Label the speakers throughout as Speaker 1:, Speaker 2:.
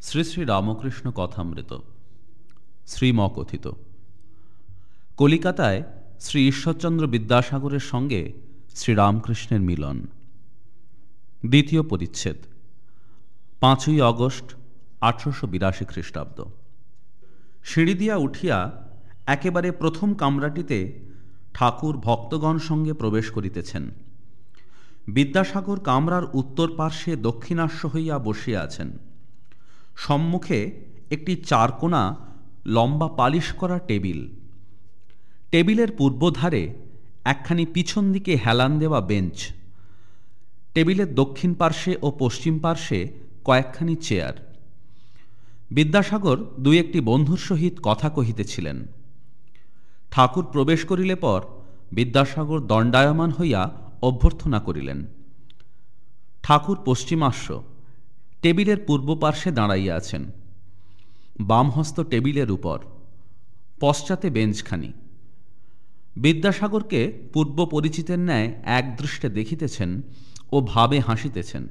Speaker 1: শ্রী শ্রী রামকৃষ্ণ কথামৃত, শ্রীমকথিত। কলিকাতায় শ্রী ঈশ্বরচন্দ্র বিদ্যাসাগরের সঙ্গে শ্রীরামকৃষ্ণের মিলন। দ্বিতীয় পরিচ্ছেদ পাঁচই অগস্ট আঠারোশো বিরাশি খ্রিস্টাব্দ। সিঁড়ি দিয়া উঠিয়া একেবারে প্রথম কামরাটিতে ঠাকুর ভক্তগণ সঙ্গে প্রবেশ করিতেছেন। বিদ্যাসাগর কামরার উত্তর পার্শ্বে দক্ষিণাস্য হইয়া বসিয়া আছেন। সম্মুখে একটি চারকোনা লম্বা পালিশ করা টেবিল। টেবিলের পূর্বধারে একখানি পিছন দিকে হেলান দেওয়া বেঞ্চ। টেবিলের দক্ষিণ পার্শ্বে ও পশ্চিম পার্শ্বে কয়েকখানি চেয়ার। বিদ্যাসাগর দুই একটি বন্ধুর সহিত কথা কহিতেছিলেন। ঠাকুর প্রবেশ করিলে পর বিদ্যাসাগর দণ্ডায়মান হইয়া অভ্যর্থনা করিলেন। ঠাকুর পশ্চিমাস্য টেবিলের পূর্ব পার্শ্বে দাঁড়াইয়া আছেন। বামহস্ত টেবিলের উপর, পশ্চাতে বেঞ্চখানি। বিদ্যাসাগরকে পূর্ব পরিচিতের ন্যায় একদৃষ্টে দেখিতেছেন ও ভাবে হাসিতেছেন।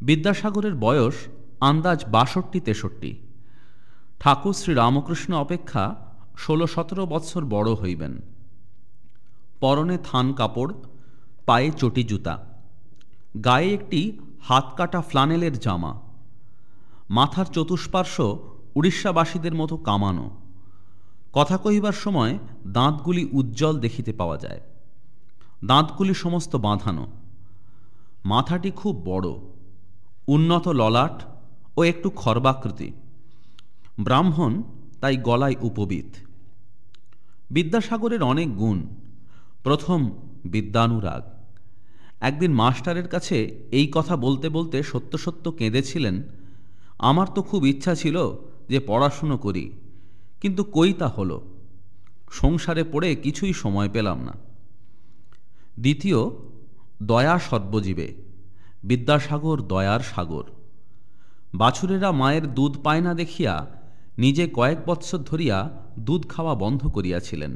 Speaker 1: বিদ্যাসাগরের বয়স আন্দাজ বাষট্টি তেষট্টি। ঠাকুর শ্রী রামকৃষ্ণ অপেক্ষা ষোলো সতেরো বৎসর বড় হইবেন। পরনে থান কাপড়, পায়ে চটি জুতা। গায়ে একটি হাত কাটা ফ্লানেলের জামা। মাথার চতুষ্পার্শ্ব উড়িষ্যাবাসীদের মতো কামানো। কথা কহিবার সময় দাঁতগুলি উজ্জ্বল দেখিতে পাওয়া যায়। দাঁতগুলি সমস্ত বাঁধানো। মাথাটি খুব বড়। উন্নত ললাট ও একটু খর্বাকৃতি। ব্রাহ্মণ তাই গলায় উপবিত। বিদ্যাসাগরের অনেক গুণ। প্রথম বিদ্যানুরাগ। একদিন মাস্টারের কাছে এই কথা বলতে বলতে সত্য সত্য কেঁদেছিলেন, আমার তো খুব ইচ্ছা ছিল যে পড়াশুনো করি, কিন্তু কই তা হলো? সংসারে পড়ে কিছুই সময় পেলাম না। দ্বিতীয়, দয়া সর্বজীবে বিদ্যাসাগর দয়ার সাগর। বাছুরেরা মায়ের দুধ পায় না দেখিয়া নিজে কয়েক বৎসর ধরিয়া দুধ খাওয়া বন্ধ করিয়াছিলেন।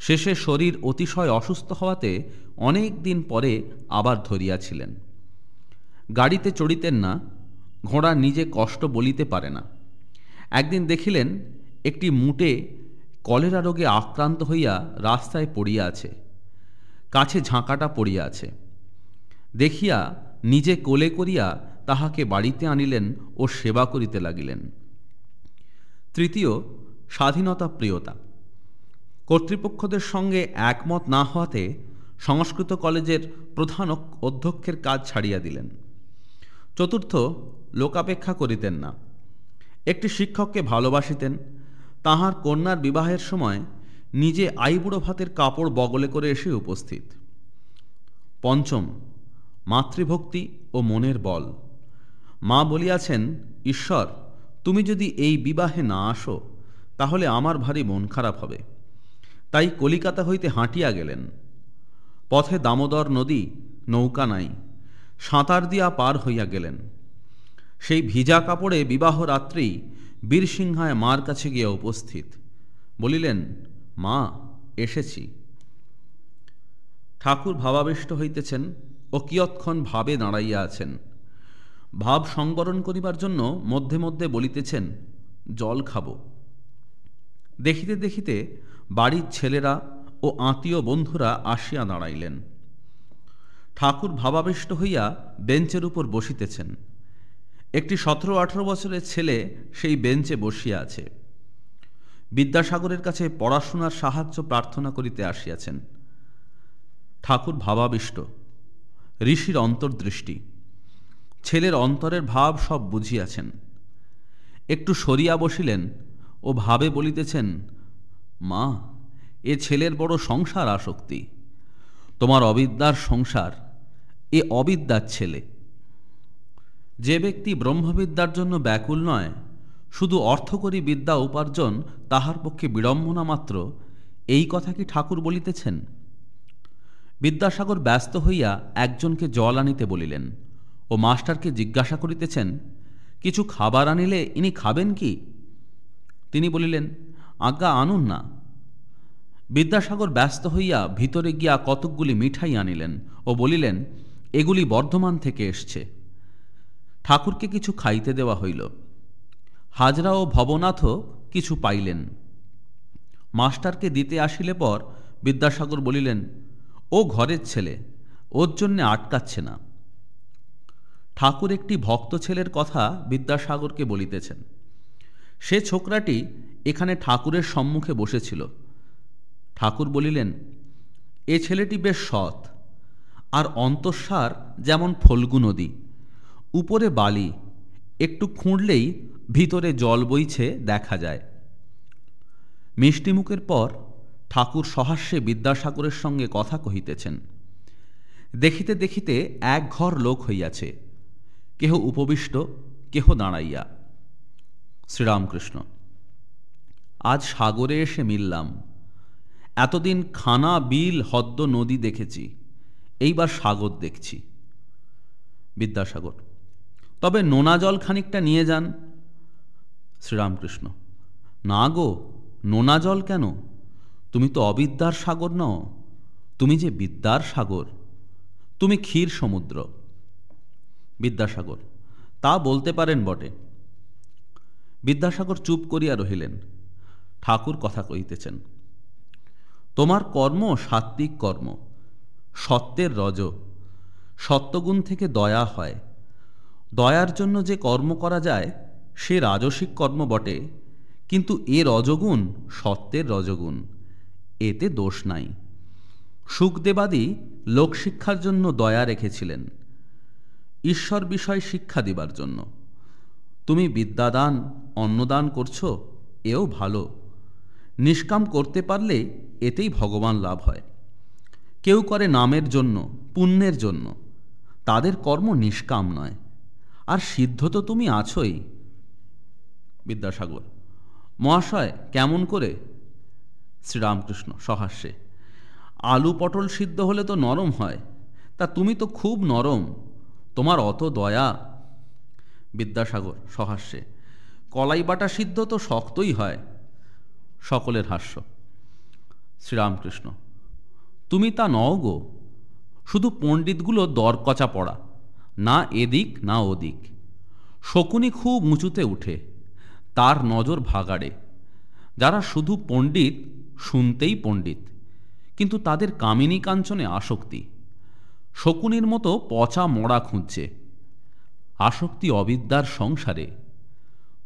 Speaker 1: শেষে শরীর অতিশয় অসুস্থ হওয়াতে অনেক দিন পরে আবার ধরিয়াছিলেন। গাড়িতে চড়িতেন না, ঘোড়া নিজে কষ্ট বলিতে পারে না। একদিন দেখিলেন, একটি মুটে কলেরা রোগে আক্রান্ত হইয়া রাস্তায় পড়িয়া আছে, কাছে ঝাঁকাটা পড়িয়া আছে। দেখিয়া নিজে কোলে করিয়া তাহাকে বাড়িতে আনিলেন ও সেবা করিতে লাগিলেন। তৃতীয়, স্বাধীনতা প্রিয়তা। কর্তৃপক্ষদের সঙ্গে একমত না হওয়াতে সংস্কৃত কলেজের প্রধান অধ্যক্ষের কাজ ছাড়িয়া দিলেন। চতুর্থ, লোকাপেক্ষা করিতেন না। একটি শিক্ষককে ভালোবাসিতেন, তাহার কন্যার বিবাহের সময় নিজে আইবুড়ো ভাতের কাপড় বগলে করে এসে উপস্থিত। পঞ্চম, মাতৃভক্তি ও মনের বল। মা বলিয়াছেন, ঈশ্বর, তুমি যদি এই বিবাহে না আসো, তাহলে আমার ভারী মন খারাপ হবে। তাই কলিকাতা হইতে হাঁটিয়া গেলেন। পথে দামোদর নদী, নৌকা নাই, সাঁতার দিয়া পার হইয়া গেলেন। সেই ভিজা কাপড়ে বিবাহ রাত্রেই বীরসিংহায় মার কাছে গিয়া উপস্থিত। বলিলেন, মা, এসেছি। ঠাকুর ভাবাবিষ্ট হইতেছেন ও কিয়ৎক্ষণ ভাবে দাঁড়াইয়া আছেন। ভাব সংবরণ করিবার জন্য মধ্যে মধ্যে বলিতেছেন, জল খাব। দেখিতে দেখিতে বাড়ির ছেলেরা ও আত্মীয় বন্ধুরা আসিয়া দাঁড়াইলেন। ঠাকুর ভাবাবিষ্ট হইয়া বেঞ্চের উপর বসিতেছেন। একটি সতেরো আঠারো বছরের ছেলে সেই বেঞ্চে বসিয়া আছে। বিদ্যাসাগরের কাছে পড়াশোনার সাহায্য প্রার্থনা করিতে আসিয়াছেন। ঠাকুর ভাবাবিষ্ট, ঋষির অন্তর্দৃষ্টি, ছেলের অন্তরের ভাব সব বুঝিয়াছেন। একটু সরিয়া বসিলেন ও ভাবে বলিতেছেন, মা, এ ছেলের বড় সংসার আসক্তি। তোমার অবিদ্যার সংসার, এ অবিদ্যার ছেলে। যে ব্যক্তি ব্রহ্মবিদ্যার জন্য ব্যাকুল নয়, শুধু অর্থকরী বিদ্যা উপার্জন তাহার পক্ষে বিড়ম্বনা মাত্র, এই কথা কি ঠাকুর বলিতেছেন? বিদ্যাসাগর ব্যস্ত হইয়া একজনকে জল আনিতে বলিলেন ও মাস্টারকে জিজ্ঞাসা করিতেছেন, কিছু খাবার আনিলে ইনি খাবেন কি? তিনি বলিলেন, আজ্ঞা, আনুন না। বিদ্যাসাগর ব্যস্ত হইয়া ভিতরে গিয়া কতকগুলি মিঠাই আনিলেন ও বলিলেন, এগুলি বর্ধমান থেকে এসছে। ঠাকুরকে কিছু খাইতে দেওয়া হইল। হাজরা ও ভবনাথও কিছু পাইলেন। মাস্টারকে দিতে আসিলে পর বিদ্যাসাগর বলিলেন, ও ঘরের ছেলে, ওর জন্যে আটকাচ্ছে না। ঠাকুর একটি ভক্ত ছেলের কথা বিদ্যাসাগরকে বলিতেছেন। সে ছোকরাটি এখানে ঠাকুরের সম্মুখে বসেছিল। ঠাকুর বলিলেন, এ ছেলেটি বেশ সৎ, আর অন্তঃসার যেমন ফল্গু নদী, উপরে বালি, একটু খুঁড়লেই ভিতরে জল বইছে দেখা যায় মিষ্টিমুখের পর ঠাকুর সহাস্যে বিদ্যাসাগরের সঙ্গে কথা কহিতেছেন, দেখিতে দেখিতে এক ঘর লোক হইয়াছে, কেহ উপবিষ্ট, কেহ দাঁড়াইয়া। শ্রীরামকৃষ্ণ। আজ সাগরে এসে মিললাম। এতদিন খানা, বিল হদ্দ নদী দেখেছি। এইবার সাগর দেখছি। বিদ্যাসাগর, তবে নোনা জল খানিকটা নিয়ে যান। শ্রীরামকৃষ্ণ, না গো, নোনা জল কেন? তুমি তো অবিদ্যার সাগর নও। তুমি যে বিদ্যার সাগর, তুমি ক্ষীর সমুদ্র। বিদ্যাসাগর, তা বলতে পারেন বটে। বিদ্যাসাগর চুপ করিয়া রহিলেন। ঠাকুর কথা কহিতেছেন, তোমার কর্ম সাত্বিক কর্ম, সত্যের রজ, সত্যগুণ থেকে দয়া হয়। দয়ার জন্য যে কর্ম করা যায়, সে রাজসিক কর্ম বটে, কিন্তু এ রজগুণ সত্যের রজগুণ, এতে দোষ নাই। সুখদেবাদী লোকশিক্ষার জন্য দয়া রেখেছিলেন। ঈশ্বর বিষয় শিক্ষা দিবার জন্য। তুমি বিদ্যাদান অন্নদান করছ, এও ভালো। নিষ্কাম করতে পারলে এতেই ভগবান লাভ হয়। কেউ করে নামের জন্য, পুণ্যের জন্য। তাদের কর্ম নিষ্কাম নয়। আর সিদ্ধ তো তুমি আছোই। বিদ্যাসাগর, মহাশয়, কেমন করে? শ্রীরামকৃষ্ণ, সহাস্যে, আলু পটল সিদ্ধ হলে তো নরম হয়। তা তুমি তো খুব নরম। তোমার অত দয়া। বিদ্যাসাগর, সহাস্যে কলাই বাটা সিদ্ধ তো শক্তই হয়। সকলের হাস্য। শ্রীরামকৃষ্ণ, তুমি তা নও গো। শুধু পণ্ডিতগুলো দরকচা পড়া, না এদিক না ওদিক। শকুনি খুব উঁচুতে উঠে, তার নজর ভাগাড়ে। যারা শুধু পণ্ডিত, শুনতেই পণ্ডিত, কিন্তু তাদের কামিনী কাঞ্চনে আসক্তি। শকুনির মতো পচা মরা খুঁজছে। আসক্তি অবিদ্যার সংসারে।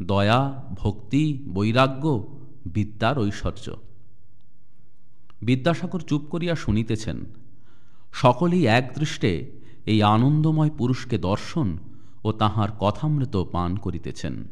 Speaker 1: দয়া, ভক্তি, বৈরাগ্য, বিদ্যার ঐশ্বর্য। বিদ্যাসাগর চুপ করিয়া শুনিতেছেন, সকলেই একদৃষ্টে এই আনন্দময় পুরুষকে দর্শন ও তাহার কথামৃত পান করিতেছেন।